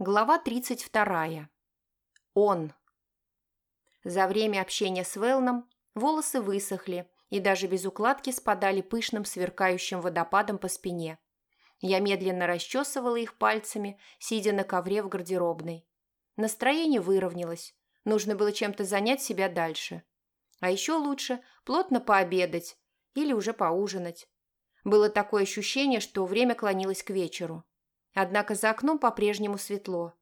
Глава 32. Он. За время общения с Велном волосы высохли и даже без укладки спадали пышным сверкающим водопадом по спине. Я медленно расчесывала их пальцами, сидя на ковре в гардеробной. Настроение выровнялось. Нужно было чем-то занять себя дальше. А еще лучше плотно пообедать или уже поужинать. Было такое ощущение, что время клонилось к вечеру. Однако за окном по-прежнему светло.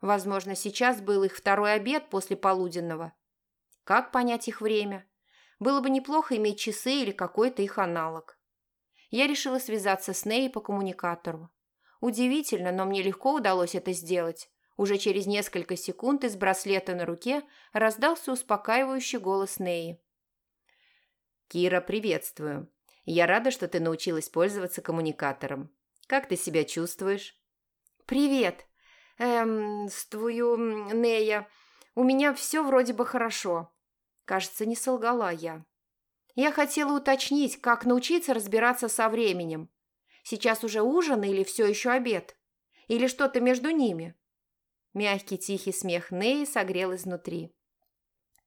Возможно, сейчас был их второй обед после полуденного. Как понять их время? Было бы неплохо иметь часы или какой-то их аналог. Я решила связаться с Ней по коммуникатору. Удивительно, но мне легко удалось это сделать. Уже через несколько секунд из браслета на руке раздался успокаивающий голос Неи. «Кира, приветствую. Я рада, что ты научилась пользоваться коммуникатором. Как ты себя чувствуешь?» «Привет. Эм, с твою, Нея. У меня все вроде бы хорошо». Кажется, не солгала я. Я хотела уточнить, как научиться разбираться со временем. Сейчас уже ужин или все еще обед? Или что-то между ними? Мягкий тихий смех Неи согрел изнутри.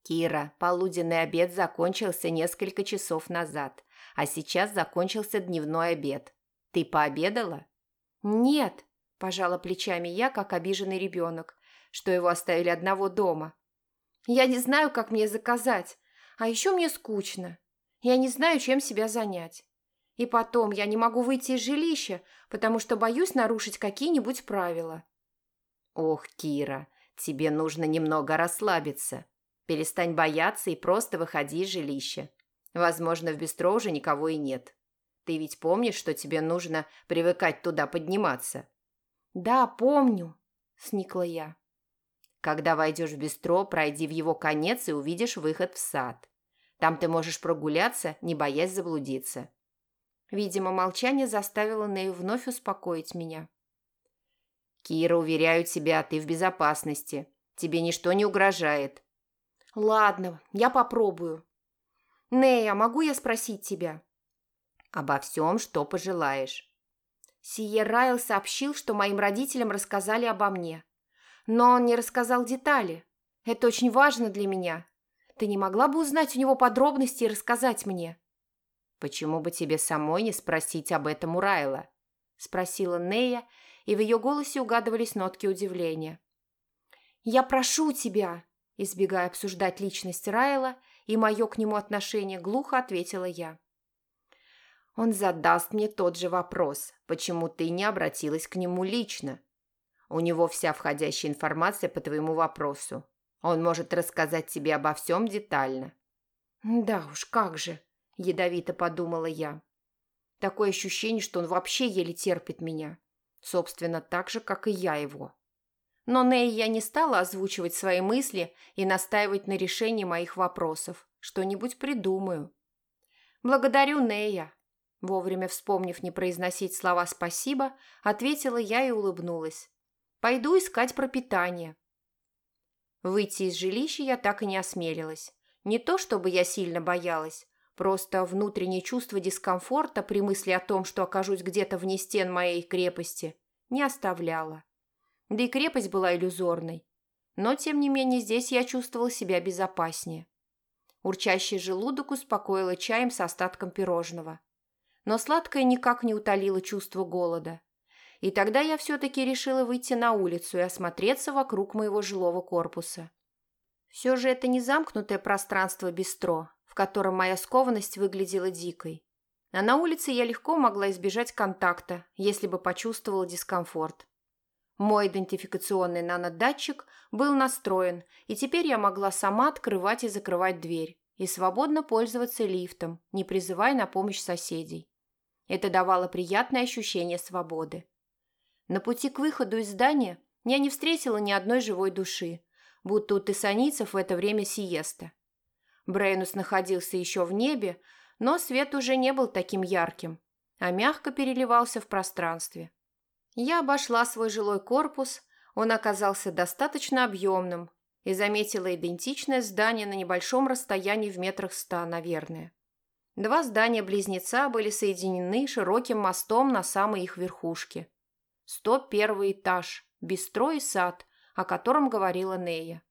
«Кира, полуденный обед закончился несколько часов назад, а сейчас закончился дневной обед. Ты пообедала?» «Нет», – пожала плечами я, как обиженный ребенок, что его оставили одного дома. «Я не знаю, как мне заказать, а еще мне скучно. Я не знаю, чем себя занять. И потом я не могу выйти из жилища, потому что боюсь нарушить какие-нибудь правила». «Ох, Кира, тебе нужно немного расслабиться. Перестань бояться и просто выходи из жилища. Возможно, в бистро уже никого и нет. Ты ведь помнишь, что тебе нужно привыкать туда подниматься?» «Да, помню», – сникла я. «Когда войдешь в бистро, пройди в его конец и увидишь выход в сад. Там ты можешь прогуляться, не боясь заблудиться». Видимо, молчание заставило Нею вновь успокоить меня. «Кира, уверяю тебя, ты в безопасности. Тебе ничто не угрожает». «Ладно, я попробую». «Нея, могу я спросить тебя?» Обо всем, что пожелаешь. Сие Райл сообщил, что моим родителям рассказали обо мне. Но он не рассказал детали. Это очень важно для меня. Ты не могла бы узнать у него подробности и рассказать мне?» «Почему бы тебе самой не спросить об этом у Райла?» – спросила Нея, и в ее голосе угадывались нотки удивления. «Я прошу тебя!» – избегая обсуждать личность Райла и мое к нему отношение, глухо ответила я. Он задаст мне тот же вопрос, почему ты не обратилась к нему лично. У него вся входящая информация по твоему вопросу. Он может рассказать тебе обо всем детально». «Да уж, как же», – ядовито подумала я. Такое ощущение, что он вообще еле терпит меня. Собственно, так же, как и я его. Но Ней я не стала озвучивать свои мысли и настаивать на решении моих вопросов. Что-нибудь придумаю. Благодарю Нея. Вовремя вспомнив не произносить слова «спасибо», ответила я и улыбнулась. «Пойду искать пропитание». Выйти из жилища я так и не осмелилась. Не то, чтобы я сильно боялась, просто внутреннее чувство дискомфорта при мысли о том, что окажусь где-то вне стен моей крепости, не оставляло. Да и крепость была иллюзорной. Но, тем не менее, здесь я чувствовала себя безопаснее. Урчащий желудок успокоила чаем с остатком пирожного но сладкое никак не утолило чувство голода. И тогда я все-таки решила выйти на улицу и осмотреться вокруг моего жилого корпуса. Все же это не замкнутое пространство бистро, в котором моя скованность выглядела дикой. А на улице я легко могла избежать контакта, если бы почувствовала дискомфорт. Мой идентификационный нанодатчик был настроен, и теперь я могла сама открывать и закрывать дверь и свободно пользоваться лифтом, не призывая на помощь соседей. Это давало приятное ощущение свободы. На пути к выходу из здания я не встретила ни одной живой души, будто у тессанийцев в это время сиеста. Брейнус находился еще в небе, но свет уже не был таким ярким, а мягко переливался в пространстве. Я обошла свой жилой корпус, он оказался достаточно объемным и заметила идентичное здание на небольшом расстоянии в метрах ста, наверное. Два здания-близнеца были соединены широким мостом на самой их верхушке. 101 этаж. бистро и сад, о котором говорила Нея.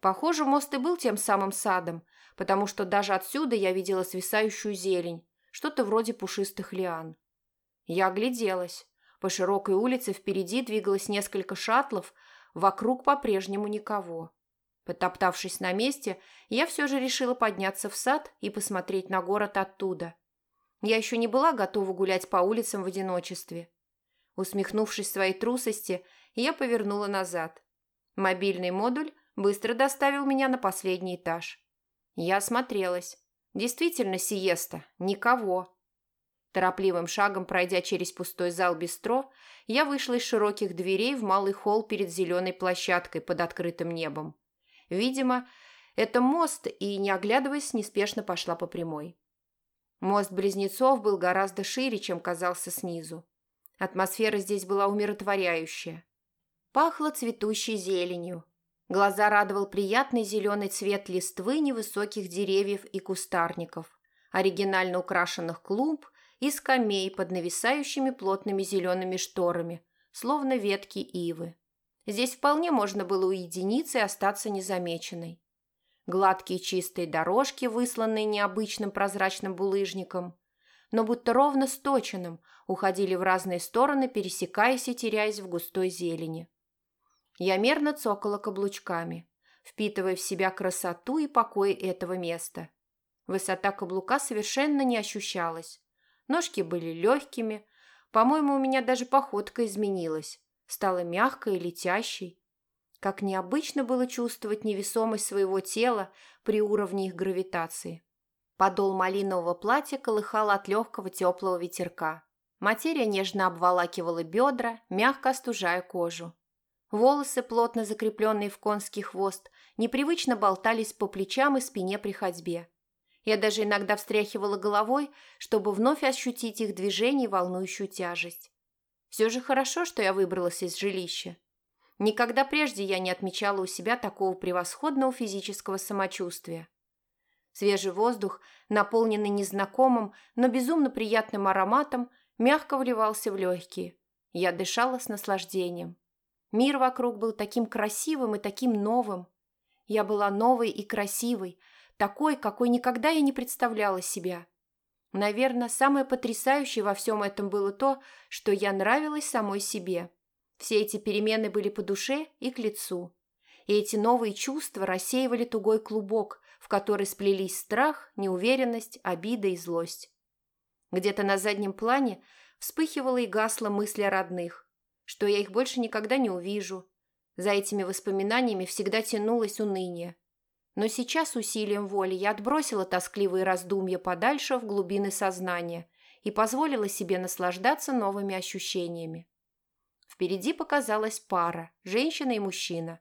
Похоже, мост и был тем самым садом, потому что даже отсюда я видела свисающую зелень, что-то вроде пушистых лиан. Я огляделась. По широкой улице впереди двигалось несколько шаттлов, вокруг по-прежнему никого. Потоптавшись на месте, я все же решила подняться в сад и посмотреть на город оттуда. Я еще не была готова гулять по улицам в одиночестве. Усмехнувшись своей трусости, я повернула назад. Мобильный модуль быстро доставил меня на последний этаж. Я осмотрелась. Действительно сиеста. Никого. Торопливым шагом, пройдя через пустой зал бистро, я вышла из широких дверей в малый холл перед зеленой площадкой под открытым небом. Видимо, это мост, и, не оглядываясь, неспешно пошла по прямой. Мост Близнецов был гораздо шире, чем казался снизу. Атмосфера здесь была умиротворяющая. Пахло цветущей зеленью. Глаза радовал приятный зеленый цвет листвы невысоких деревьев и кустарников, оригинально украшенных клумб и скамей под нависающими плотными зелеными шторами, словно ветки ивы. Здесь вполне можно было уединиться и остаться незамеченной. Гладкие чистые дорожки, высланные необычным прозрачным булыжником, но будто ровно сточенным, уходили в разные стороны, пересекаясь и теряясь в густой зелени. Я мерно цокала каблучками, впитывая в себя красоту и покой этого места. Высота каблука совершенно не ощущалась. Ножки были легкими, по-моему, у меня даже походка изменилась, стала мягкой и летящей. Как необычно было чувствовать невесомость своего тела при уровне их гравитации. Подол малинового платья колыхал от легкого теплого ветерка. Материя нежно обволакивала бедра, мягко остужая кожу. Волосы, плотно закрепленные в конский хвост, непривычно болтались по плечам и спине при ходьбе. Я даже иногда встряхивала головой, чтобы вновь ощутить их движение и волнующую тяжесть. Все же хорошо, что я выбралась из жилища. Никогда прежде я не отмечала у себя такого превосходного физического самочувствия. Свежий воздух, наполненный незнакомым, но безумно приятным ароматом, мягко вливался в легкие. Я дышала с наслаждением. Мир вокруг был таким красивым и таким новым. Я была новой и красивой, такой, какой никогда я не представляла себя. Наверное, самое потрясающее во всем этом было то, что я нравилась самой себе. Все эти перемены были по душе и к лицу. И эти новые чувства рассеивали тугой клубок, в который сплелись страх, неуверенность, обида и злость. Где-то на заднем плане вспыхивала и гасла мысли о родных, что я их больше никогда не увижу. За этими воспоминаниями всегда тянулось уныние. Но сейчас усилием воли я отбросила тоскливые раздумья подальше в глубины сознания и позволила себе наслаждаться новыми ощущениями. Впереди показалась пара, женщина и мужчина.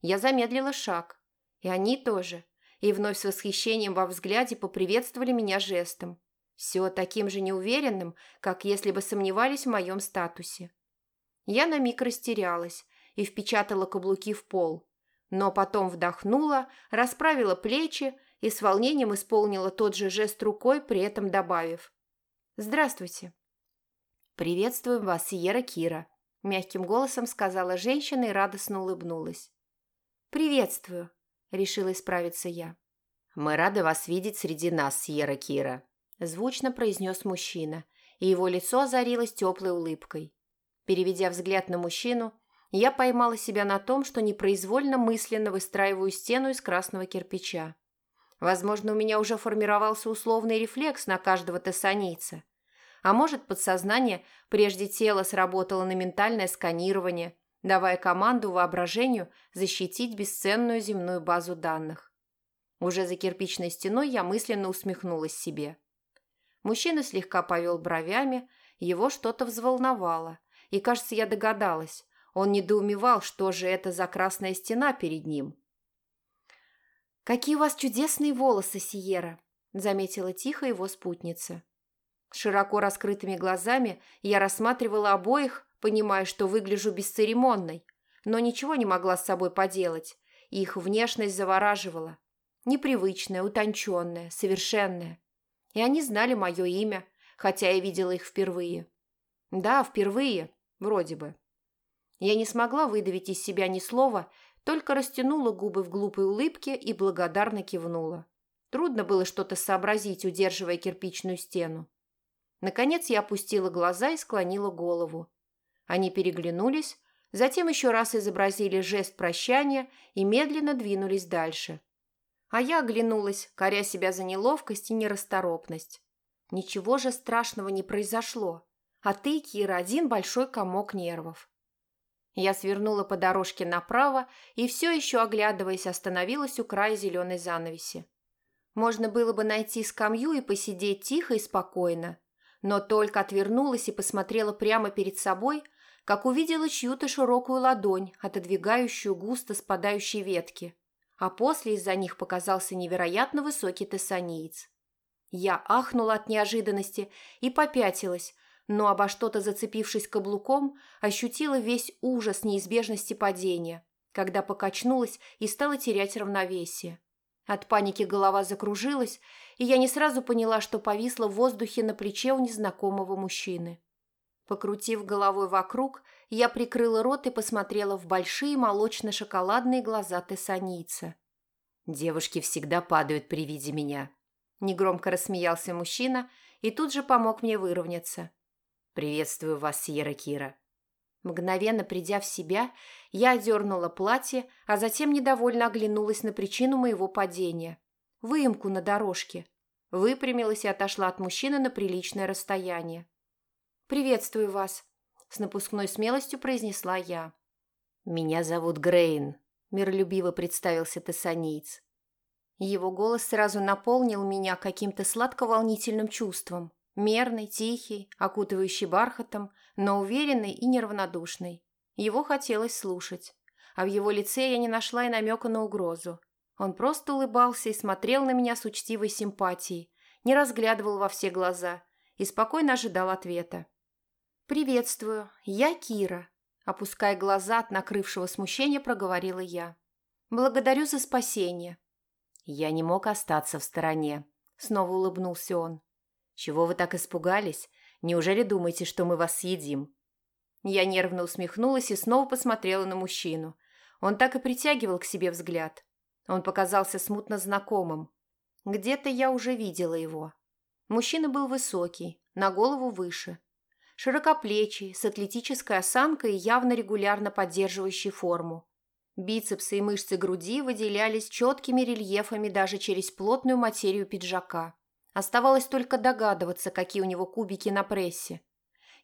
Я замедлила шаг. И они тоже. И вновь с восхищением во взгляде поприветствовали меня жестом. Все таким же неуверенным, как если бы сомневались в моем статусе. Я на миг растерялась и впечатала каблуки в пол, но потом вдохнула, расправила плечи и с волнением исполнила тот же жест рукой, при этом добавив «Здравствуйте». «Приветствуем вас, Сиера Кира», – мягким голосом сказала женщина и радостно улыбнулась. «Приветствую», – решила исправиться я. «Мы рады вас видеть среди нас, Сьерра Кира», – звучно произнес мужчина, и его лицо озарилось теплой улыбкой. Переведя взгляд на мужчину, я поймала себя на том, что непроизвольно мысленно выстраиваю стену из красного кирпича. Возможно, у меня уже формировался условный рефлекс на каждого тессанийца – а может, подсознание прежде тела сработало на ментальное сканирование, давая команду воображению защитить бесценную земную базу данных. Уже за кирпичной стеной я мысленно усмехнулась себе. Мужчина слегка повел бровями, его что-то взволновало, и, кажется, я догадалась. Он недоумевал, что же это за красная стена перед ним. «Какие у вас чудесные волосы, Сиера!» – заметила тихо его спутница. Широко раскрытыми глазами я рассматривала обоих, понимая, что выгляжу бесцеремонной, но ничего не могла с собой поделать, их внешность завораживала. Непривычная, утонченная, совершенная. И они знали мое имя, хотя я видела их впервые. Да, впервые, вроде бы. Я не смогла выдавить из себя ни слова, только растянула губы в глупой улыбке и благодарно кивнула. Трудно было что-то сообразить, удерживая кирпичную стену. Наконец я опустила глаза и склонила голову. Они переглянулись, затем еще раз изобразили жест прощания и медленно двинулись дальше. А я оглянулась, коря себя за неловкость и нерасторопность. Ничего же страшного не произошло. А ты, Кира, один большой комок нервов. Я свернула по дорожке направо и все еще, оглядываясь, остановилась у края зеленой занавеси. Можно было бы найти скамью и посидеть тихо и спокойно, но только отвернулась и посмотрела прямо перед собой, как увидела чью-то широкую ладонь, отодвигающую густо спадающие ветки, а после из-за них показался невероятно высокий тессаниец. Я ахнула от неожиданности и попятилась, но обо что-то зацепившись каблуком, ощутила весь ужас неизбежности падения, когда покачнулась и стала терять равновесие. От паники голова закружилась, и я не сразу поняла, что повисла в воздухе на плече у незнакомого мужчины. Покрутив головой вокруг, я прикрыла рот и посмотрела в большие молочно-шоколадные глаза тессанийца. «Девушки всегда падают при виде меня», – негромко рассмеялся мужчина и тут же помог мне выровняться. «Приветствую вас, Сьерра Кира». Мгновенно придя в себя, я одернула платье, а затем недовольно оглянулась на причину моего падения. Выемку на дорожке. Выпрямилась и отошла от мужчины на приличное расстояние. «Приветствую вас», – с напускной смелостью произнесла я. «Меня зовут Грейн», – миролюбиво представился тессанийц. Его голос сразу наполнил меня каким-то сладко-волнительным чувством. Мерный, тихий, окутывающий бархатом, но уверенный и неравнодушный. Его хотелось слушать. А в его лице я не нашла и намека на угрозу. Он просто улыбался и смотрел на меня с учтивой симпатией, не разглядывал во все глаза и спокойно ожидал ответа. «Приветствую, я Кира», – опуская глаза от накрывшего смущения, проговорила я. «Благодарю за спасение». «Я не мог остаться в стороне», – снова улыбнулся он. «Чего вы так испугались? Неужели думаете, что мы вас съедим?» Я нервно усмехнулась и снова посмотрела на мужчину. Он так и притягивал к себе взгляд. Он показался смутно знакомым. Где-то я уже видела его. Мужчина был высокий, на голову выше. Широкоплечий, с атлетической осанкой и явно регулярно поддерживающий форму. Бицепсы и мышцы груди выделялись четкими рельефами даже через плотную материю пиджака. Оставалось только догадываться, какие у него кубики на прессе.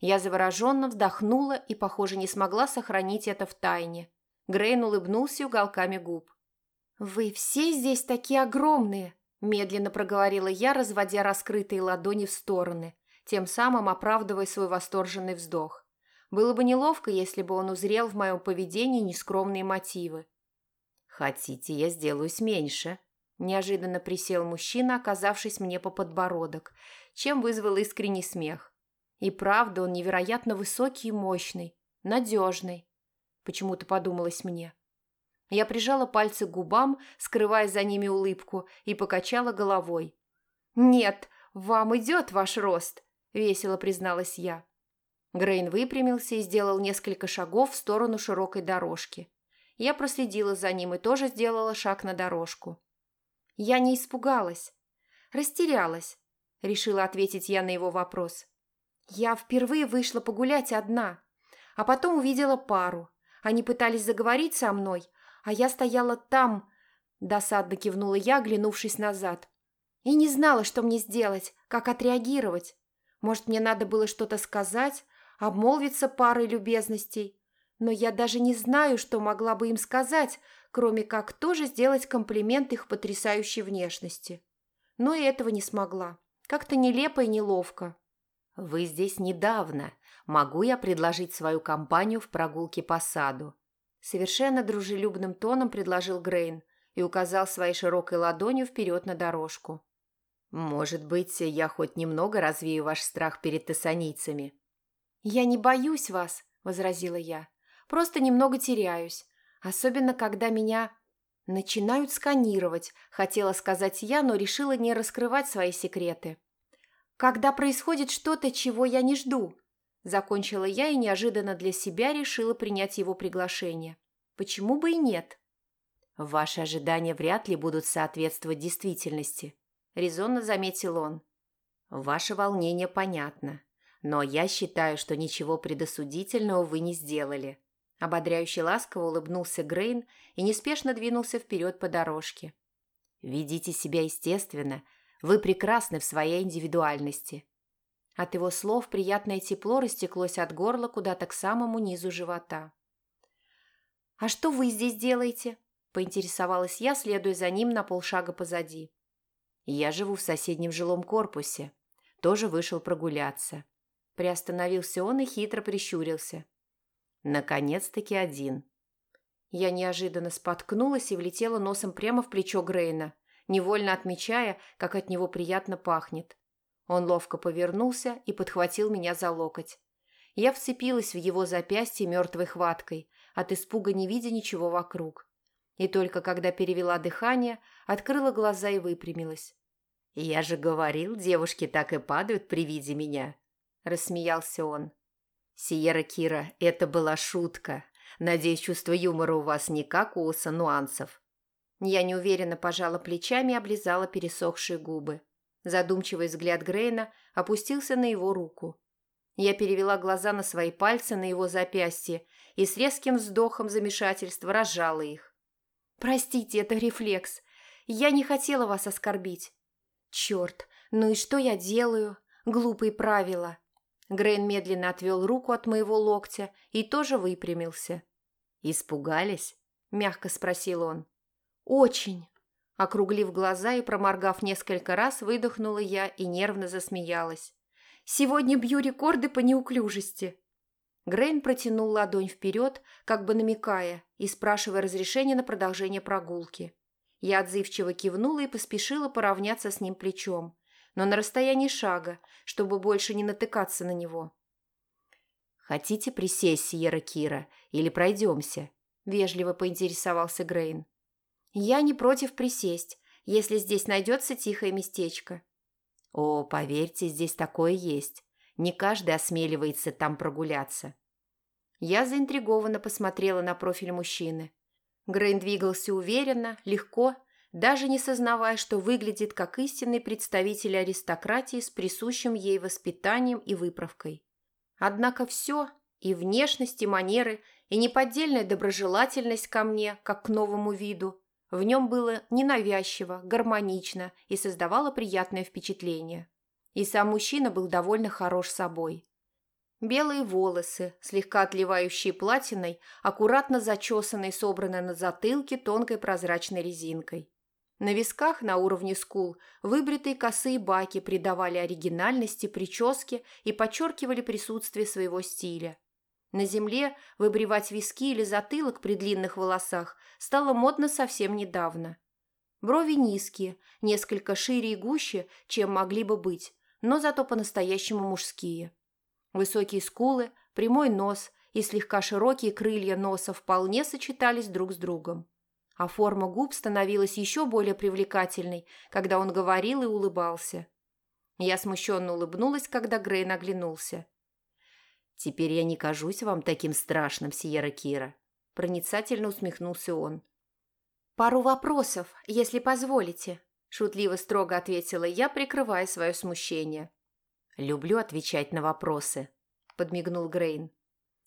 Я завороженно вздохнула и, похоже, не смогла сохранить это в тайне. Грейн улыбнулся уголками губ. «Вы все здесь такие огромные!» – медленно проговорила я, разводя раскрытые ладони в стороны, тем самым оправдывая свой восторженный вздох. Было бы неловко, если бы он узрел в моем поведении нескромные мотивы. «Хотите, я сделаюсь меньше?» Неожиданно присел мужчина, оказавшись мне по подбородок, чем вызвал искренний смех. И правда, он невероятно высокий и мощный, надежный. Почему-то подумалось мне. Я прижала пальцы к губам, скрывая за ними улыбку, и покачала головой. «Нет, вам идет ваш рост», – весело призналась я. Грейн выпрямился и сделал несколько шагов в сторону широкой дорожки. Я проследила за ним и тоже сделала шаг на дорожку. Я не испугалась. Растерялась, решила ответить я на его вопрос. Я впервые вышла погулять одна, а потом увидела пару. Они пытались заговорить со мной, а я стояла там, досадно кивнула я, оглянувшись назад. И не знала, что мне сделать, как отреагировать. Может, мне надо было что-то сказать, обмолвиться парой любезностей. Но я даже не знаю, что могла бы им сказать, кроме как тоже сделать комплимент их потрясающей внешности. Но и этого не смогла. Как-то нелепо и неловко. «Вы здесь недавно. Могу я предложить свою компанию в прогулке по саду?» Совершенно дружелюбным тоном предложил Грейн и указал своей широкой ладонью вперед на дорожку. «Может быть, я хоть немного развею ваш страх перед тессанийцами?» «Я не боюсь вас», – возразила я. «Просто немного теряюсь. Особенно, когда меня начинают сканировать, хотела сказать я, но решила не раскрывать свои секреты. Когда происходит что-то, чего я не жду. Закончила я и неожиданно для себя решила принять его приглашение. Почему бы и нет? Ваши ожидания вряд ли будут соответствовать действительности, резонно заметил он. Ваше волнение понятно, но я считаю, что ничего предосудительного вы не сделали. Ободряюще ласково улыбнулся Грейн и неспешно двинулся вперед по дорожке. Ведите себя естественно, вы прекрасны в своей индивидуальности. От его слов приятное тепло растеклось от горла куда-то к самому низу живота. «А что вы здесь делаете?» – поинтересовалась я, следуя за ним на полшага позади. «Я живу в соседнем жилом корпусе. Тоже вышел прогуляться». Приостановился он и хитро прищурился. «Наконец-таки один». Я неожиданно споткнулась и влетела носом прямо в плечо Грейна, невольно отмечая, как от него приятно пахнет. Он ловко повернулся и подхватил меня за локоть. Я вцепилась в его запястье мертвой хваткой, от испуга не видя ничего вокруг. И только когда перевела дыхание, открыла глаза и выпрямилась. «Я же говорил, девушки так и падают при виде меня», – рассмеялся он. «Сиера Кира, это была шутка. Надеюсь, чувство юмора у вас не как у Оса нюансов». Я неуверенно пожала плечами и облизала пересохшие губы. Задумчивый взгляд Грейна опустился на его руку. Я перевела глаза на свои пальцы на его запястье и с резким вздохом замешательства разжала их. «Простите, это рефлекс. Я не хотела вас оскорбить». «Черт, ну и что я делаю? Глупые правила». Грейн медленно отвел руку от моего локтя и тоже выпрямился. «Испугались?» – мягко спросил он. «Очень». Округлив глаза и проморгав несколько раз, выдохнула я и нервно засмеялась. «Сегодня бью рекорды по неуклюжести». Грейн протянул ладонь вперед, как бы намекая и спрашивая разрешения на продолжение прогулки. Я отзывчиво кивнула и поспешила поравняться с ним плечом, но на расстоянии шага, чтобы больше не натыкаться на него. «Хотите присесть, Сьерра Кира, или пройдемся?» – вежливо поинтересовался Грейн. Я не против присесть, если здесь найдется тихое местечко. О, поверьте, здесь такое есть. Не каждый осмеливается там прогуляться. Я заинтригованно посмотрела на профиль мужчины. Грейн двигался уверенно, легко, даже не сознавая, что выглядит как истинный представитель аристократии с присущим ей воспитанием и выправкой. Однако все, и внешность, и манеры, и неподдельная доброжелательность ко мне, как к новому виду, в нем было ненавязчиво, гармонично и создавало приятное впечатление. И сам мужчина был довольно хорош собой. Белые волосы, слегка отливающие платиной, аккуратно зачесанные, собранные на затылке тонкой прозрачной резинкой. На висках на уровне скул выбритые косые баки придавали оригинальности прическе и подчеркивали присутствие своего стиля. На земле выбривать виски или затылок при длинных волосах стало модно совсем недавно. Брови низкие, несколько шире и гуще, чем могли бы быть, но зато по-настоящему мужские. Высокие скулы, прямой нос и слегка широкие крылья носа вполне сочетались друг с другом. А форма губ становилась еще более привлекательной, когда он говорил и улыбался. Я смущенно улыбнулась, когда Грей наглянулся. «Теперь я не кажусь вам таким страшным, Сиера Кира», – проницательно усмехнулся он. «Пару вопросов, если позволите», – шутливо строго ответила я, прикрывая свое смущение. «Люблю отвечать на вопросы», – подмигнул Грейн.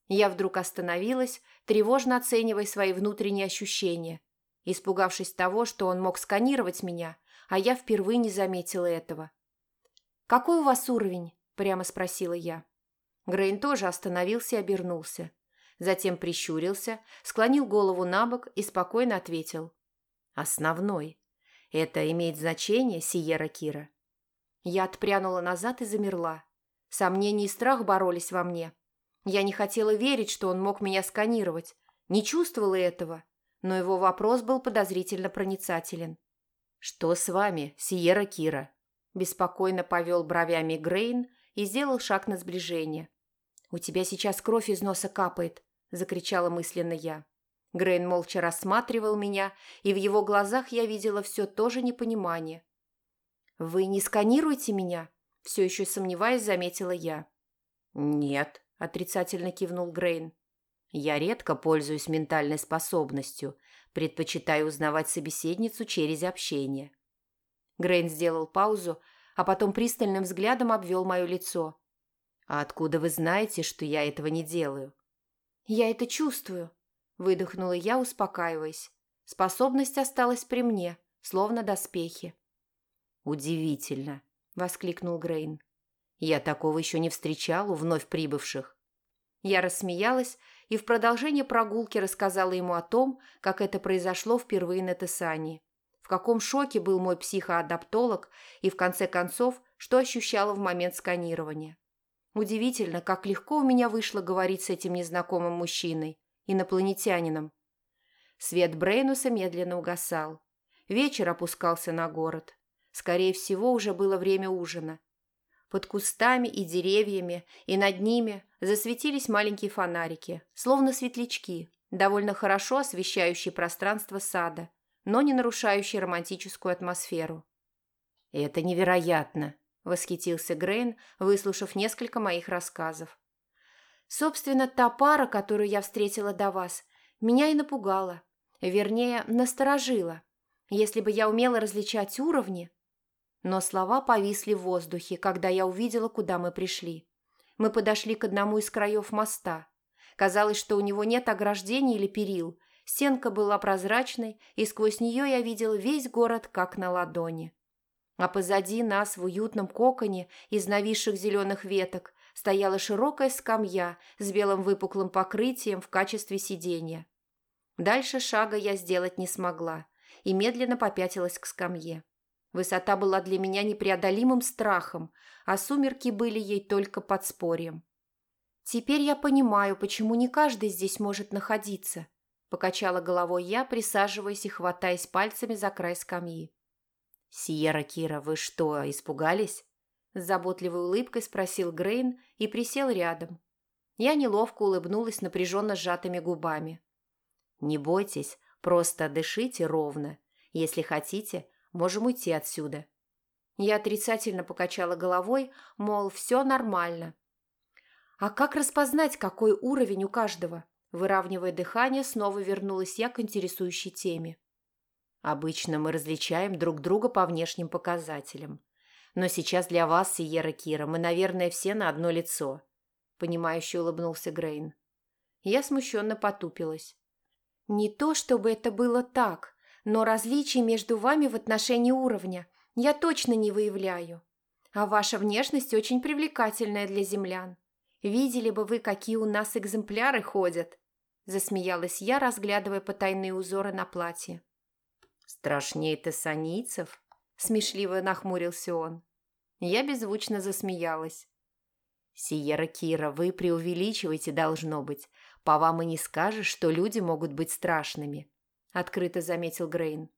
Я вдруг остановилась, тревожно оценивая свои внутренние ощущения, испугавшись того, что он мог сканировать меня, а я впервые не заметила этого. «Какой у вас уровень?» – прямо спросила я. Грейн тоже остановился и обернулся. Затем прищурился, склонил голову на бок и спокойно ответил. «Основной. Это имеет значение, Сиера Кира?» Я отпрянула назад и замерла. Сомнения и страх боролись во мне. Я не хотела верить, что он мог меня сканировать. Не чувствовала этого, но его вопрос был подозрительно проницателен. «Что с вами, Сиера Кира?» Беспокойно повел бровями Грейн и сделал шаг на сближение. «У тебя сейчас кровь из носа капает», – закричала мысленно я. Грейн молча рассматривал меня, и в его глазах я видела все то же непонимание. «Вы не сканируете меня?» – все еще сомневаясь, заметила я. «Нет», – отрицательно кивнул Грейн. «Я редко пользуюсь ментальной способностью, предпочитаю узнавать собеседницу через общение». Грейн сделал паузу, а потом пристальным взглядом обвел мое лицо. «А откуда вы знаете, что я этого не делаю?» «Я это чувствую», – выдохнула я, успокаиваясь. Способность осталась при мне, словно доспехи. «Удивительно», – воскликнул Грейн. «Я такого еще не встречал у вновь прибывших». Я рассмеялась и в продолжение прогулки рассказала ему о том, как это произошло впервые на Тесании в каком шоке был мой психоадаптолог и, в конце концов, что ощущала в момент сканирования. Удивительно, как легко у меня вышло говорить с этим незнакомым мужчиной, инопланетянином. Свет Брейнуса медленно угасал. Вечер опускался на город. Скорее всего, уже было время ужина. Под кустами и деревьями, и над ними засветились маленькие фонарики, словно светлячки, довольно хорошо освещающие пространство сада – но не нарушающий романтическую атмосферу. «Это невероятно!» – восхитился Грейн, выслушав несколько моих рассказов. «Собственно, та пара, которую я встретила до вас, меня и напугала. Вернее, насторожила. Если бы я умела различать уровни...» Но слова повисли в воздухе, когда я увидела, куда мы пришли. Мы подошли к одному из краев моста. Казалось, что у него нет ограждений или перил – Стенка была прозрачной, и сквозь нее я видел весь город как на ладони. А позади нас в уютном коконе из нависших зеленых веток стояла широкая скамья с белым выпуклым покрытием в качестве сиденья. Дальше шага я сделать не смогла и медленно попятилась к скамье. Высота была для меня непреодолимым страхом, а сумерки были ей только подспорьем. Теперь я понимаю, почему не каждый здесь может находиться – Покачала головой я, присаживаясь и хватаясь пальцами за край скамьи. «Сиера, Кира, вы что, испугались?» С заботливой улыбкой спросил Грейн и присел рядом. Я неловко улыбнулась напряженно сжатыми губами. «Не бойтесь, просто дышите ровно. Если хотите, можем уйти отсюда». Я отрицательно покачала головой, мол, все нормально. «А как распознать, какой уровень у каждого?» Выравнивая дыхание, снова вернулась я к интересующей теме. Обычно мы различаем друг друга по внешним показателям. Но сейчас для вас, Сиера Кира, мы, наверное, все на одно лицо. Понимающе улыбнулся Грейн. Я смущенно потупилась. Не то, чтобы это было так, но различий между вами в отношении уровня я точно не выявляю. А ваша внешность очень привлекательная для землян. Видели бы вы, какие у нас экземпляры ходят. Засмеялась я, разглядывая потайные узоры на платье. «Страшнее тессанийцев?» Смешливо нахмурился он. Я беззвучно засмеялась. «Сиера Кира, вы преувеличиваете, должно быть. По вам и не скажешь, что люди могут быть страшными», — открыто заметил Грейн.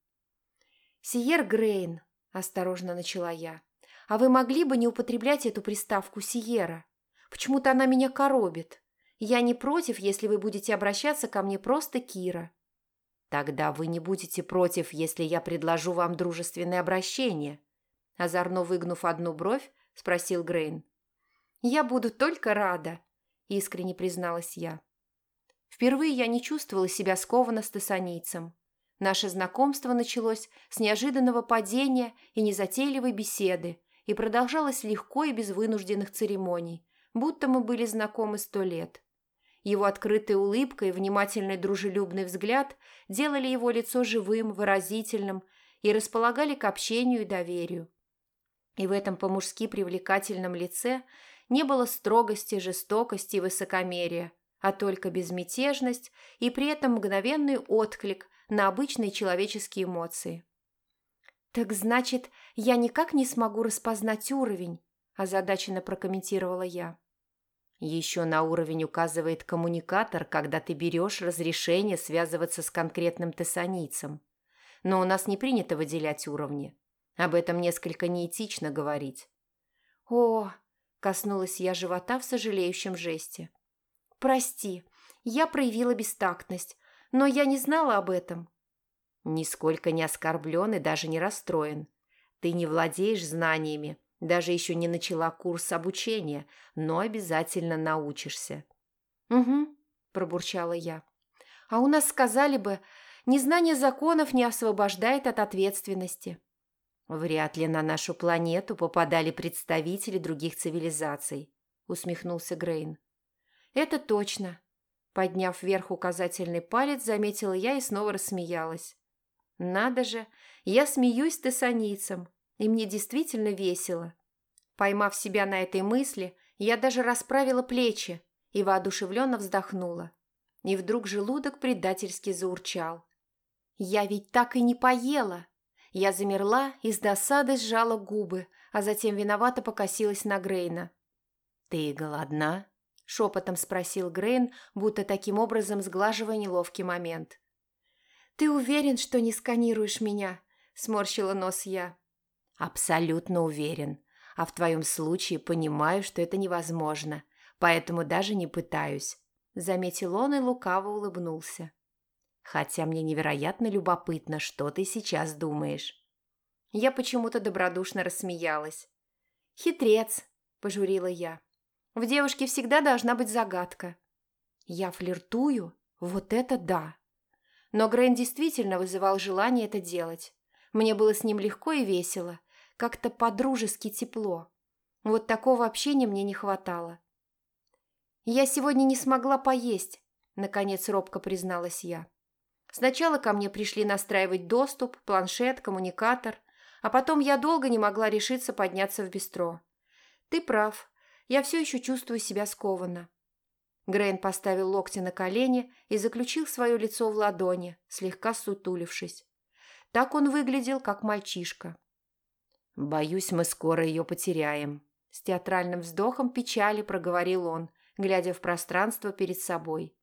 «Сиер Грейн», — осторожно начала я, — «а вы могли бы не употреблять эту приставку Сиера? Почему-то она меня коробит». Я не против, если вы будете обращаться ко мне просто Кира». «Тогда вы не будете против, если я предложу вам дружественное обращение?» Озорно выгнув одну бровь, спросил Грейн. «Я буду только рада», – искренне призналась я. Впервые я не чувствовала себя скованно с тессанийцем. Наше знакомство началось с неожиданного падения и незатейливой беседы и продолжалось легко и без вынужденных церемоний, будто мы были знакомы сто лет. Его открытая улыбка и внимательный дружелюбный взгляд делали его лицо живым, выразительным и располагали к общению и доверию. И в этом по-мужски привлекательном лице не было строгости, жестокости и высокомерия, а только безмятежность и при этом мгновенный отклик на обычные человеческие эмоции. «Так значит, я никак не смогу распознать уровень», озадаченно прокомментировала я. Еще на уровень указывает коммуникатор, когда ты берешь разрешение связываться с конкретным тессаницем. Но у нас не принято выделять уровни. Об этом несколько неэтично говорить. «О!» – коснулась я живота в сожалеющем жесте. «Прости, я проявила бестактность, но я не знала об этом». Нисколько не оскорблен и даже не расстроен. Ты не владеешь знаниями, Даже еще не начала курс обучения, но обязательно научишься». «Угу», – пробурчала я. «А у нас сказали бы, незнание законов не освобождает от ответственности». «Вряд ли на нашу планету попадали представители других цивилизаций», – усмехнулся Грейн. «Это точно», – подняв вверх указательный палец, заметила я и снова рассмеялась. «Надо же, я смеюсь с тессанийцем, и мне действительно весело». Поймав себя на этой мысли, я даже расправила плечи и воодушевленно вздохнула. И вдруг желудок предательски заурчал. «Я ведь так и не поела!» Я замерла и с досадой сжала губы, а затем виновато покосилась на Грейна. «Ты голодна?» – шепотом спросил Грейн, будто таким образом сглаживая неловкий момент. «Ты уверен, что не сканируешь меня?» – сморщила нос я. «Абсолютно уверен. А в твоем случае понимаю, что это невозможно, поэтому даже не пытаюсь», – заметил он и лукаво улыбнулся. Хотя мне невероятно любопытно, что ты сейчас думаешь». Я почему-то добродушно рассмеялась. «Хитрец», – пожурила я. «В девушке всегда должна быть загадка». «Я флиртую? Вот это да!» Но Грэн действительно вызывал желание это делать. Мне было с ним легко и весело, как-то по-дружески тепло. Вот такого общения мне не хватало. «Я сегодня не смогла поесть», – наконец робко призналась я. Сначала ко мне пришли настраивать доступ, планшет, коммуникатор, а потом я долго не могла решиться подняться в бистро. Ты прав, я все еще чувствую себя скованно. Грейн поставил локти на колени и заключил свое лицо в ладони, слегка сутулившись. Так он выглядел, как мальчишка. «Боюсь, мы скоро ее потеряем», – с театральным вздохом печали проговорил он, глядя в пространство перед собой.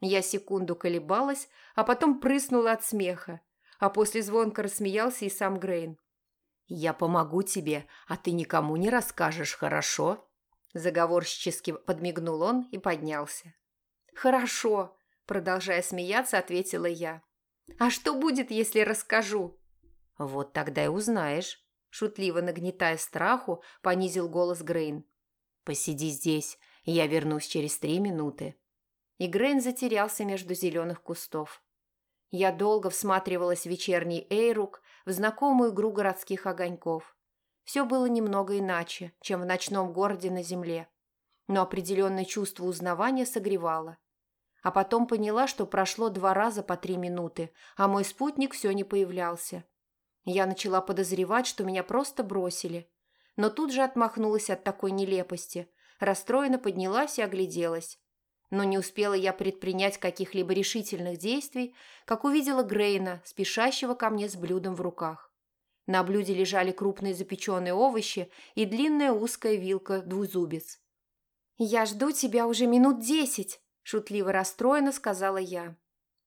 Я секунду колебалась, а потом прыснула от смеха, а после звонко рассмеялся и сам Грейн. «Я помогу тебе, а ты никому не расскажешь, хорошо?» Заговорщически подмигнул он и поднялся. «Хорошо», – продолжая смеяться, ответила я. «А что будет, если расскажу?» «Вот тогда и узнаешь», – шутливо нагнетая страху, понизил голос Грейн. «Посиди здесь, я вернусь через три минуты» и Грейн затерялся между зеленых кустов. Я долго всматривалась в вечерний Эйрук, в знакомую игру городских огоньков. Все было немного иначе, чем в ночном городе на земле, но определенное чувство узнавания согревало. А потом поняла, что прошло два раза по три минуты, а мой спутник все не появлялся. Я начала подозревать, что меня просто бросили, но тут же отмахнулась от такой нелепости, расстроенно поднялась и огляделась. Но не успела я предпринять каких-либо решительных действий, как увидела Грейна, спешащего ко мне с блюдом в руках. На блюде лежали крупные запеченные овощи и длинная узкая вилка двузубец. «Я жду тебя уже минут десять», – шутливо расстроенно сказала я.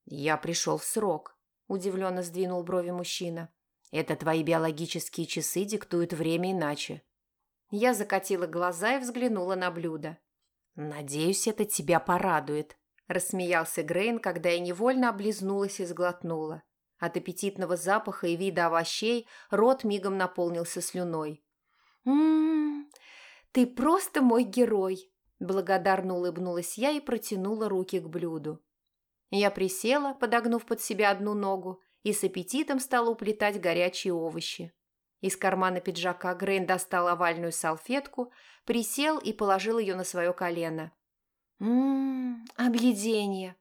«Я пришел в срок», – удивленно сдвинул брови мужчина. «Это твои биологические часы диктуют время иначе». Я закатила глаза и взглянула на блюдо. «Надеюсь, это тебя порадует», – рассмеялся Грейн, когда я невольно облизнулась и сглотнула. От аппетитного запаха и вида овощей рот мигом наполнился слюной. «М-м-м, ты просто мой герой!» – благодарно улыбнулась я и протянула руки к блюду. Я присела, подогнув под себя одну ногу, и с аппетитом стала уплетать горячие овощи. Из кармана пиджака Грейн достал овальную салфетку, присел и положил ее на свое колено. «Ммм, объедение!»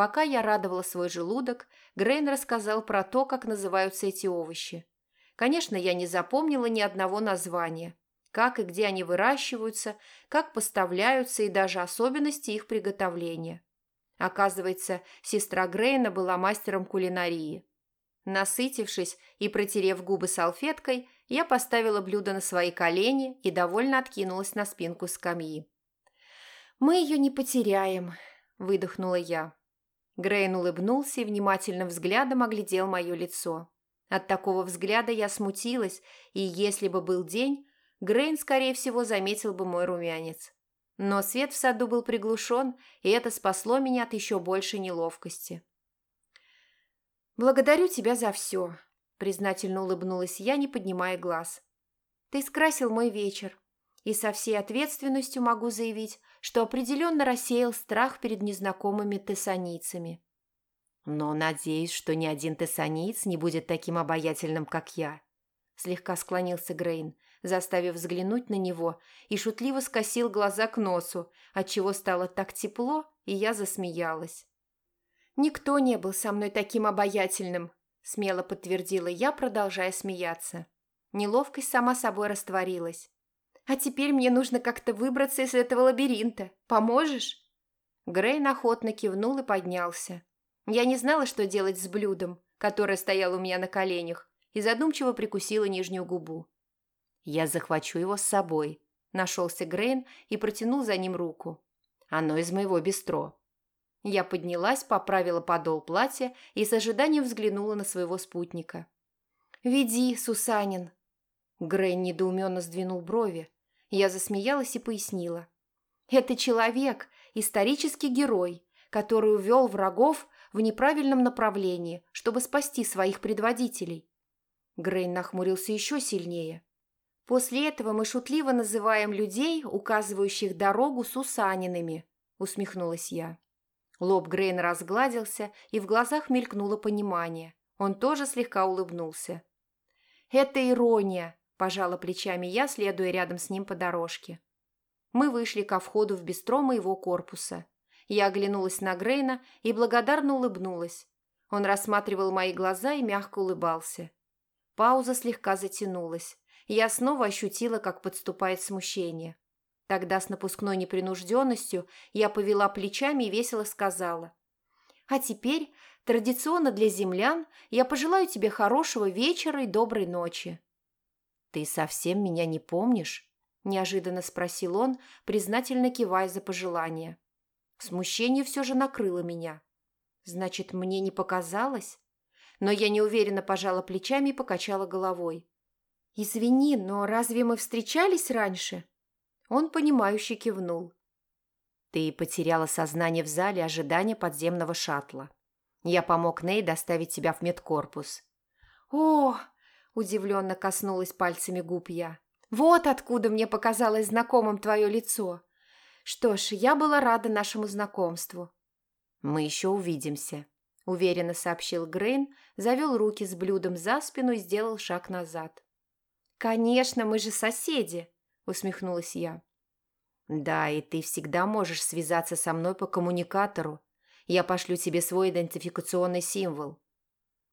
Пока я радовала свой желудок, Грейн рассказал про то, как называются эти овощи. Конечно, я не запомнила ни одного названия. Как и где они выращиваются, как поставляются и даже особенности их приготовления. Оказывается, сестра Грейна была мастером кулинарии. Насытившись и протерев губы салфеткой, я поставила блюдо на свои колени и довольно откинулась на спинку скамьи. «Мы ее не потеряем», – выдохнула я. Грейн улыбнулся и внимательным взглядом оглядел мое лицо. От такого взгляда я смутилась, и если бы был день, Грейн, скорее всего, заметил бы мой румянец. Но свет в саду был приглушен, и это спасло меня от еще большей неловкости. «Благодарю тебя за все», – признательно улыбнулась я, не поднимая глаз. Ты скрасил мой вечер. И со всей ответственностью могу заявить, что определенно рассеял страх перед незнакомыми тессаницами. Но надеюсь, что ни один тессаниц не будет таким обаятельным, как я. Слегка склонился Грейн, заставив взглянуть на него, и шутливо скосил глаза к носу, отчего стало так тепло, и я засмеялась. «Никто не был со мной таким обаятельным», – смело подтвердила я, продолжая смеяться. Неловкость сама собой растворилась. «А теперь мне нужно как-то выбраться из этого лабиринта. Поможешь?» Грейн охотно кивнул и поднялся. Я не знала, что делать с блюдом, которое стояло у меня на коленях, и задумчиво прикусила нижнюю губу. «Я захвачу его с собой», – нашелся Грейн и протянул за ним руку. «Оно из моего бистро». Я поднялась, поправила подол платья и с ожиданием взглянула на своего спутника. «Веди, Сусанин!» Грейн недоуменно сдвинул брови. Я засмеялась и пояснила. «Это человек, исторический герой, который увел врагов в неправильном направлении, чтобы спасти своих предводителей». Грейн нахмурился еще сильнее. «После этого мы шутливо называем людей, указывающих дорогу сусанинами», – усмехнулась я. Лоб Грейна разгладился, и в глазах мелькнуло понимание. Он тоже слегка улыбнулся. «Это ирония», – пожала плечами я, следуя рядом с ним по дорожке. Мы вышли ко входу в бистро моего корпуса. Я оглянулась на Грейна и благодарно улыбнулась. Он рассматривал мои глаза и мягко улыбался. Пауза слегка затянулась. Я снова ощутила, как подступает смущение. Тогда с напускной непринужденностью я повела плечами и весело сказала. «А теперь, традиционно для землян, я пожелаю тебе хорошего вечера и доброй ночи». «Ты совсем меня не помнишь?» – неожиданно спросил он, признательно кивая за пожелание. Смущение все же накрыло меня. Значит, мне не показалось? Но я неуверенно пожала плечами и покачала головой. «Извини, но разве мы встречались раньше?» Он, понимающе кивнул. «Ты потеряла сознание в зале ожидания подземного шаттла. Я помог Ней доставить тебя в медкорпус». «О!» – удивленно коснулась пальцами губ я. «Вот откуда мне показалось знакомым твое лицо. Что ж, я была рада нашему знакомству». «Мы еще увидимся», – уверенно сообщил Грейн, завел руки с блюдом за спину и сделал шаг назад. «Конечно, мы же соседи», усмехнулась я. «Да, и ты всегда можешь связаться со мной по коммуникатору. Я пошлю тебе свой идентификационный символ».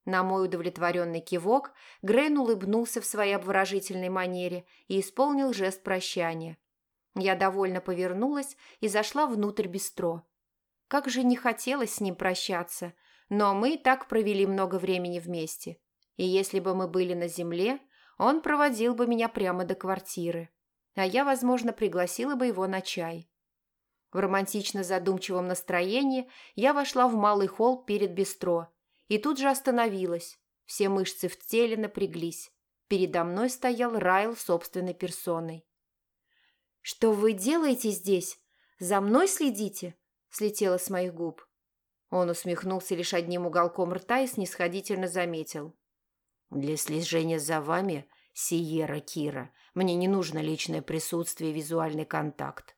На мой удовлетворенный кивок Грейн улыбнулся в своей обворожительной манере и исполнил жест прощания. Я довольно повернулась и зашла внутрь бистро. Как же не хотелось с ним прощаться, но мы так провели много времени вместе. И если бы мы были на земле, он проводил бы меня прямо до квартиры а я, возможно, пригласила бы его на чай. В романтично задумчивом настроении я вошла в малый холл перед бистро и тут же остановилась. Все мышцы в теле напряглись. Передо мной стоял Райл собственной персоной. «Что вы делаете здесь? За мной следите?» – слетело с моих губ. Он усмехнулся лишь одним уголком рта и снисходительно заметил. «Для слежения за вами Сиера Кира, мне не нужно личное присутствие и визуальный контакт.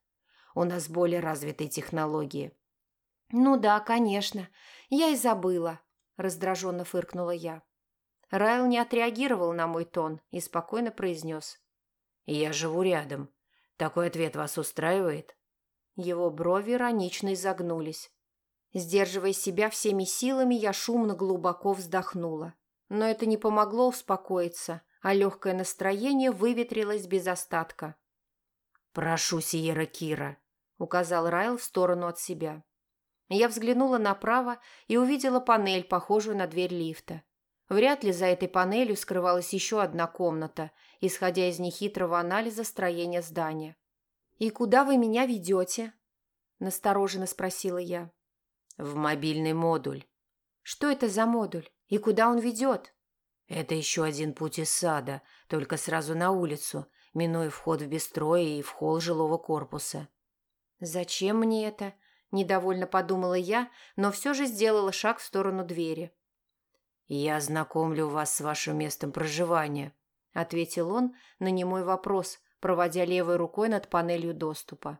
У нас более развитые технологии». «Ну да, конечно. Я и забыла», – раздраженно фыркнула я. Райл не отреагировал на мой тон и спокойно произнес. «Я живу рядом. Такой ответ вас устраивает?» Его брови иронично изогнулись. Сдерживая себя всеми силами, я шумно глубоко вздохнула. Но это не помогло успокоиться, а легкое настроение выветрилось без остатка. «Прошу, Сиера Кира», — указал Райл в сторону от себя. Я взглянула направо и увидела панель, похожую на дверь лифта. Вряд ли за этой панелью скрывалась еще одна комната, исходя из нехитрого анализа строения здания. «И куда вы меня ведете?» – настороженно спросила я. «В мобильный модуль». «Что это за модуль? И куда он ведет?» Это еще один путь из сада, только сразу на улицу, минуя вход в бистро и в холл жилого корпуса. «Зачем мне это?» – недовольно подумала я, но все же сделала шаг в сторону двери. «Я знакомлю вас с вашим местом проживания», – ответил он на немой вопрос, проводя левой рукой над панелью доступа.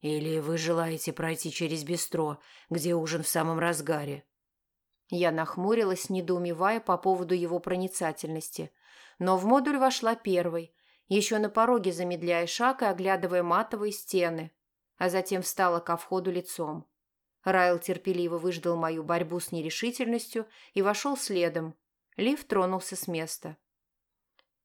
«Или вы желаете пройти через бистро, где ужин в самом разгаре?» Я нахмурилась, недоумевая по поводу его проницательности, но в модуль вошла первой, еще на пороге замедляя шаг и оглядывая матовые стены, а затем встала ко входу лицом. Райл терпеливо выждал мою борьбу с нерешительностью и вошел следом. Лифт тронулся с места.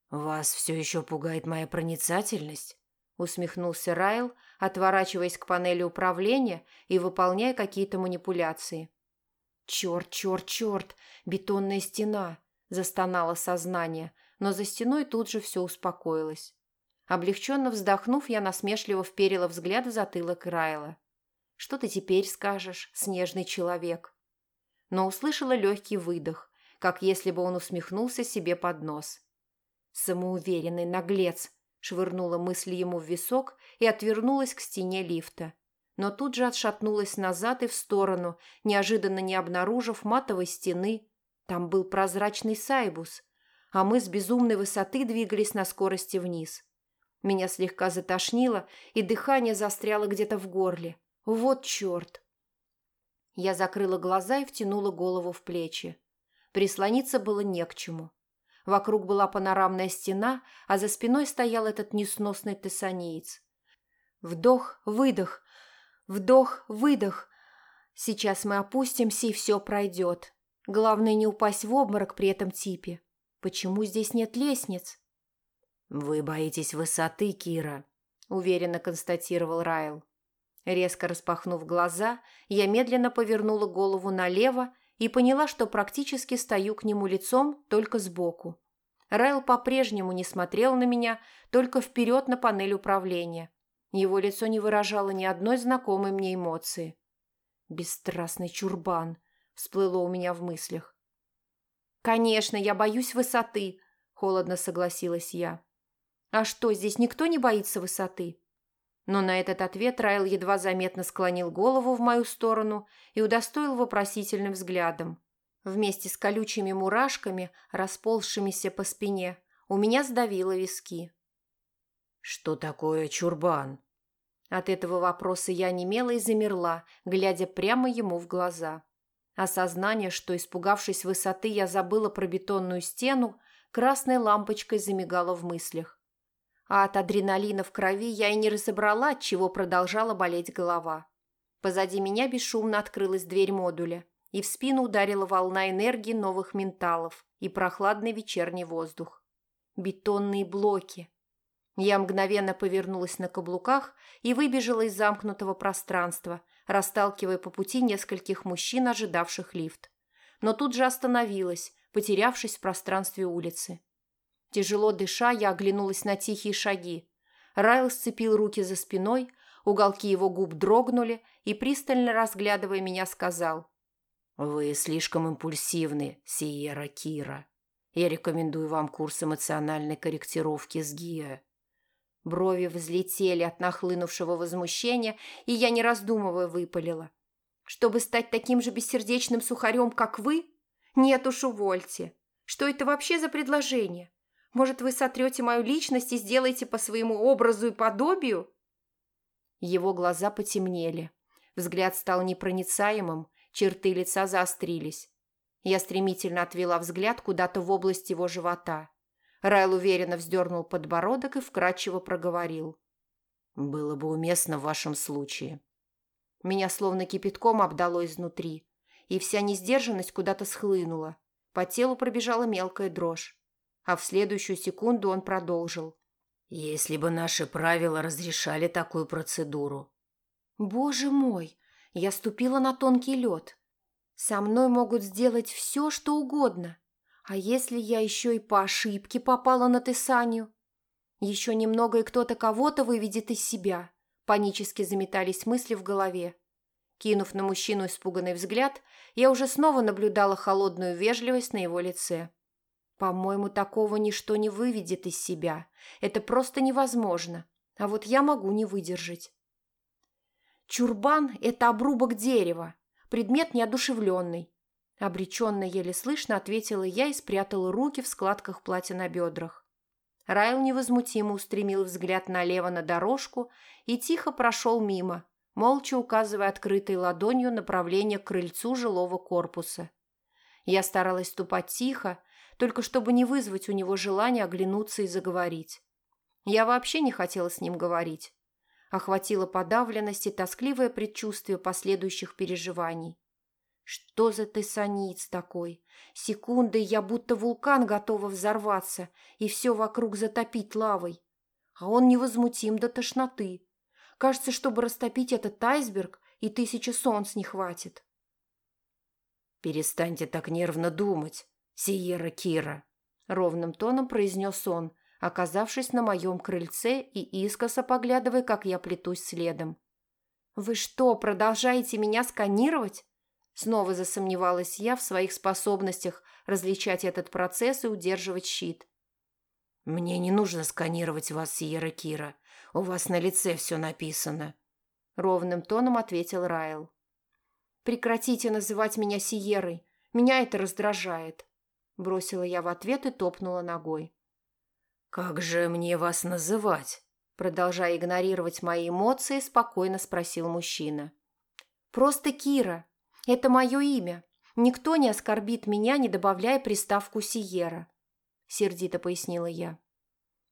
«Вас все еще пугает моя проницательность?» усмехнулся Райл, отворачиваясь к панели управления и выполняя какие-то манипуляции. «Черт, черт, черт! Бетонная стена!» – застонало сознание, но за стеной тут же все успокоилось. Облегченно вздохнув, я насмешливо вперила взгляд в затылок Райла. «Что ты теперь скажешь, снежный человек?» Но услышала легкий выдох, как если бы он усмехнулся себе под нос. «Самоуверенный наглец!» – швырнула мысль ему в висок и отвернулась к стене лифта. Но тут же отшатнулась назад и в сторону, неожиданно не обнаружив матовой стены. Там был прозрачный сайбус, а мы с безумной высоты двигались на скорости вниз. Меня слегка затошнило, и дыхание застряло где-то в горле. Вот черт! Я закрыла глаза и втянула голову в плечи. Прислониться было не к чему. Вокруг была панорамная стена, а за спиной стоял этот несносный тессанеец. Вдох, выдох, вдох, выдох. Сейчас мы опустимся, и все пройдет. Главное не упасть в обморок при этом типе. Почему здесь нет лестниц? «Вы боитесь высоты, Кира», – уверенно констатировал Райл. Резко распахнув глаза, я медленно повернула голову налево и поняла, что практически стою к нему лицом только сбоку. Райл по-прежнему не смотрел на меня, только вперед на панель управления. Его лицо не выражало ни одной знакомой мне эмоции. «Бесстрастный чурбан», – всплыло у меня в мыслях. «Конечно, я боюсь высоты», – холодно согласилась я. «А что, здесь никто не боится высоты?» Но на этот ответ Райл едва заметно склонил голову в мою сторону и удостоил вопросительным взглядом. Вместе с колючими мурашками, расползшимися по спине, у меня сдавило виски. «Что такое чурбан?» От этого вопроса я немела и замерла, глядя прямо ему в глаза. Осознание, что, испугавшись высоты, я забыла про бетонную стену, красной лампочкой замигало в мыслях а от адреналина в крови я и не разобрала, чего продолжала болеть голова. Позади меня бесшумно открылась дверь модуля, и в спину ударила волна энергии новых менталов и прохладный вечерний воздух. Бетонные блоки. Я мгновенно повернулась на каблуках и выбежала из замкнутого пространства, расталкивая по пути нескольких мужчин, ожидавших лифт. Но тут же остановилась, потерявшись в пространстве улицы. Тяжело дыша, я оглянулась на тихие шаги. Райл сцепил руки за спиной, уголки его губ дрогнули и, пристально разглядывая меня, сказал. «Вы слишком импульсивны, Сиера Кира. Я рекомендую вам курс эмоциональной корректировки с ГИА». Брови взлетели от нахлынувшего возмущения, и я, не раздумывая, выпалила. «Чтобы стать таким же бессердечным сухарем, как вы? Нет уж, увольте. Что это вообще за предложение? Может, вы сотрете мою личность и сделаете по своему образу и подобию?» Его глаза потемнели. Взгляд стал непроницаемым, черты лица заострились. Я стремительно отвела взгляд куда-то в область его живота. Райл уверенно вздернул подбородок и вкрадчиво проговорил. «Было бы уместно в вашем случае». Меня словно кипятком обдало изнутри, и вся несдержанность куда-то схлынула. По телу пробежала мелкая дрожь а в следующую секунду он продолжил. «Если бы наши правила разрешали такую процедуру». «Боже мой, я ступила на тонкий лед. Со мной могут сделать все, что угодно. А если я еще и по ошибке попала на Тесанию? Еще немного, и кто-то кого-то выведет из себя». Панически заметались мысли в голове. Кинув на мужчину испуганный взгляд, я уже снова наблюдала холодную вежливость на его лице. По-моему, такого ничто не выведет из себя. Это просто невозможно. А вот я могу не выдержать. Чурбан – это обрубок дерева, предмет неодушевленный. Обреченно еле слышно ответила я и спрятала руки в складках платья на бедрах. Райл невозмутимо устремил взгляд налево на дорожку и тихо прошел мимо, молча указывая открытой ладонью направление к крыльцу жилого корпуса. Я старалась ступать тихо, только чтобы не вызвать у него желания оглянуться и заговорить. Я вообще не хотела с ним говорить. Охватила подавленность и тоскливое предчувствие последующих переживаний. Что за тессаниц такой? Секундой я будто вулкан готова взорваться и все вокруг затопить лавой. А он невозмутим до тошноты. Кажется, чтобы растопить этот айсберг, и тысячи солнц не хватит. «Перестаньте так нервно думать, Сиера Кира», — ровным тоном произнес он, оказавшись на моем крыльце и искоса поглядывая, как я плетусь следом. «Вы что, продолжаете меня сканировать?» Снова засомневалась я в своих способностях различать этот процесс и удерживать щит. «Мне не нужно сканировать вас, Сиера Кира. У вас на лице все написано», — ровным тоном ответил Райл. «Прекратите называть меня Сиерой. Меня это раздражает», — бросила я в ответ и топнула ногой. «Как же мне вас называть?» Продолжая игнорировать мои эмоции, спокойно спросил мужчина. «Просто Кира. Это мое имя. Никто не оскорбит меня, не добавляя приставку Сиера», – сердито пояснила я.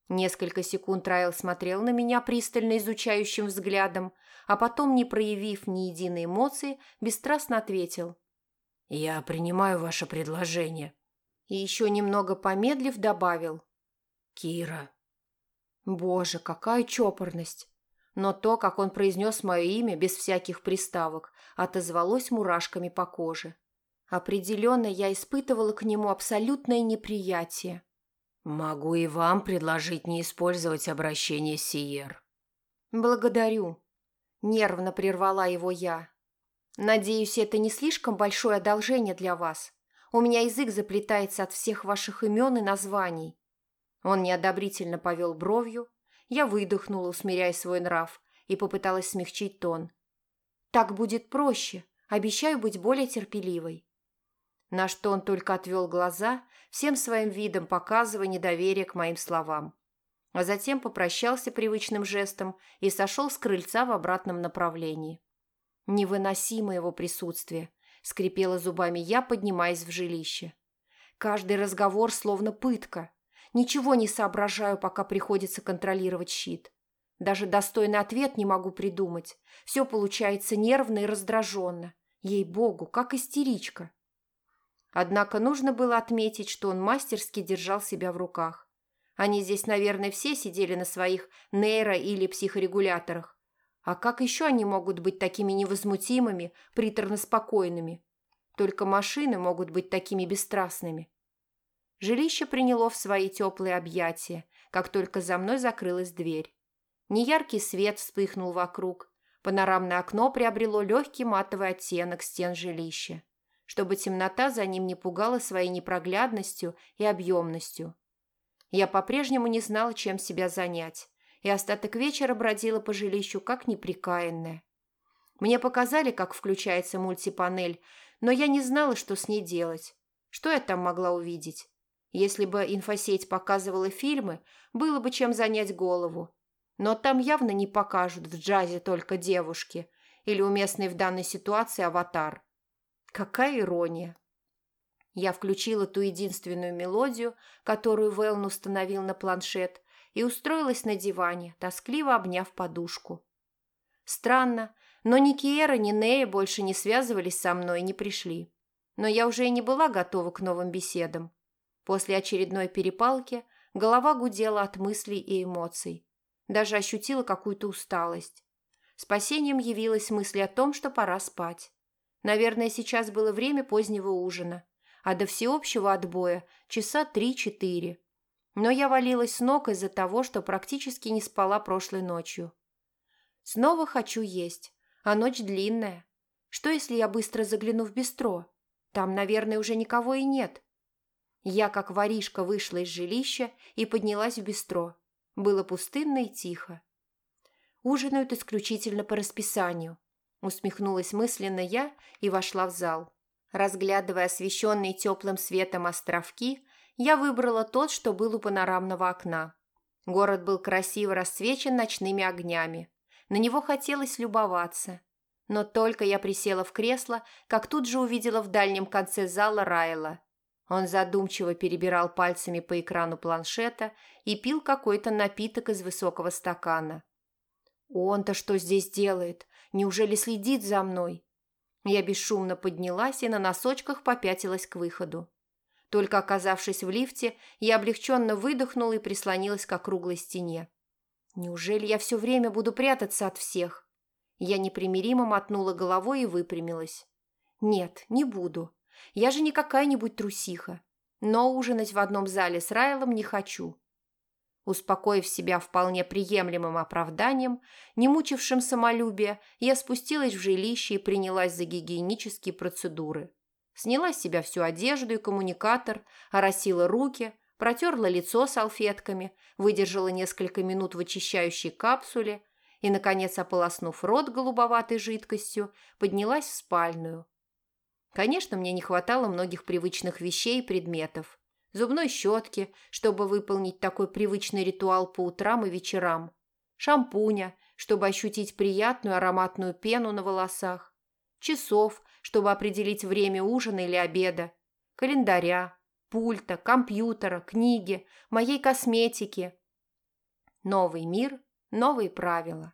Несколько секунд Райл смотрел на меня пристально изучающим взглядом, а потом, не проявив ни единой эмоции, бесстрастно ответил. «Я принимаю ваше предложение». И еще немного помедлив добавил. Кира. Боже, какая чопорность! Но то, как он произнес мое имя без всяких приставок, отозвалось мурашками по коже. Определенно, я испытывала к нему абсолютное неприятие. «Могу и вам предложить не использовать обращение Сиер». «Благодарю», – нервно прервала его я. «Надеюсь, это не слишком большое одолжение для вас. У меня язык заплетается от всех ваших имен и названий. Он неодобрительно повел бровью. Я выдохнула, усмиряя свой нрав, и попыталась смягчить тон. «Так будет проще. Обещаю быть более терпеливой». На что он только отвел глаза, всем своим видом показывая недоверие к моим словам. А затем попрощался привычным жестом и сошел с крыльца в обратном направлении. Невыносимо его присутствие, скрипела зубами я, поднимаясь в жилище. Каждый разговор словно пытка – Ничего не соображаю, пока приходится контролировать щит. Даже достойный ответ не могу придумать. Все получается нервно и раздраженно. Ей-богу, как истеричка. Однако нужно было отметить, что он мастерски держал себя в руках. Они здесь, наверное, все сидели на своих нейро- или психорегуляторах. А как еще они могут быть такими невозмутимыми, приторно-спокойными? Только машины могут быть такими бесстрастными. Жилище приняло в свои теплые объятия, как только за мной закрылась дверь. Неяркий свет вспыхнул вокруг. Панорамное окно приобрело легкий матовый оттенок стен жилища, чтобы темнота за ним не пугала своей непроглядностью и объемностью. Я по-прежнему не знала, чем себя занять, и остаток вечера бродила по жилищу, как неприкаянная. Мне показали, как включается мультипанель, но я не знала, что с ней делать. Что я там могла увидеть? Если бы инфосеть показывала фильмы, было бы чем занять голову. Но там явно не покажут в джазе только девушки или уместный в данной ситуации аватар. Какая ирония. Я включила ту единственную мелодию, которую Вэлн установил на планшет, и устроилась на диване, тоскливо обняв подушку. Странно, но ни Киера, ни Нея больше не связывались со мной и не пришли. Но я уже и не была готова к новым беседам. После очередной перепалки голова гудела от мыслей и эмоций. Даже ощутила какую-то усталость. Спасением явилась мысль о том, что пора спать. Наверное, сейчас было время позднего ужина, а до всеобщего отбоя часа три-четыре. Но я валилась с ног из-за того, что практически не спала прошлой ночью. Снова хочу есть, а ночь длинная. Что, если я быстро загляну в бистро? Там, наверное, уже никого и нет. Я, как воришка, вышла из жилища и поднялась в бистро. Было пустынно и тихо. «Ужинают исключительно по расписанию», – усмехнулась мысленно я и вошла в зал. Разглядывая освещенные теплым светом островки, я выбрала тот, что был у панорамного окна. Город был красиво расцвечен ночными огнями. На него хотелось любоваться. Но только я присела в кресло, как тут же увидела в дальнем конце зала Райла. Он задумчиво перебирал пальцами по экрану планшета и пил какой-то напиток из высокого стакана. «Он-то что здесь делает? Неужели следит за мной?» Я бесшумно поднялась и на носочках попятилась к выходу. Только оказавшись в лифте, я облегченно выдохнула и прислонилась к округлой стене. Неужели я все время буду прятаться от всех? Я непримиримо мотнула головой и выпрямилась. Нет, не буду. Я же не какая-нибудь трусиха. Но ужинать в одном зале с Райлом не хочу. Успокоив себя вполне приемлемым оправданием, не мучившим самолюбие, я спустилась в жилище и принялась за гигиенические процедуры. Сняла с себя всю одежду и коммуникатор, оросила руки, протерла лицо салфетками, выдержала несколько минут в очищающей капсуле и, наконец, ополоснув рот голубоватой жидкостью, поднялась в спальную. Конечно, мне не хватало многих привычных вещей и предметов. Зубной щетки, чтобы выполнить такой привычный ритуал по утрам и вечерам, шампуня, чтобы ощутить приятную ароматную пену на волосах, часов, чтобы определить время ужина или обеда, календаря, пульта, компьютера, книги, моей косметики. Новый мир, новые правила.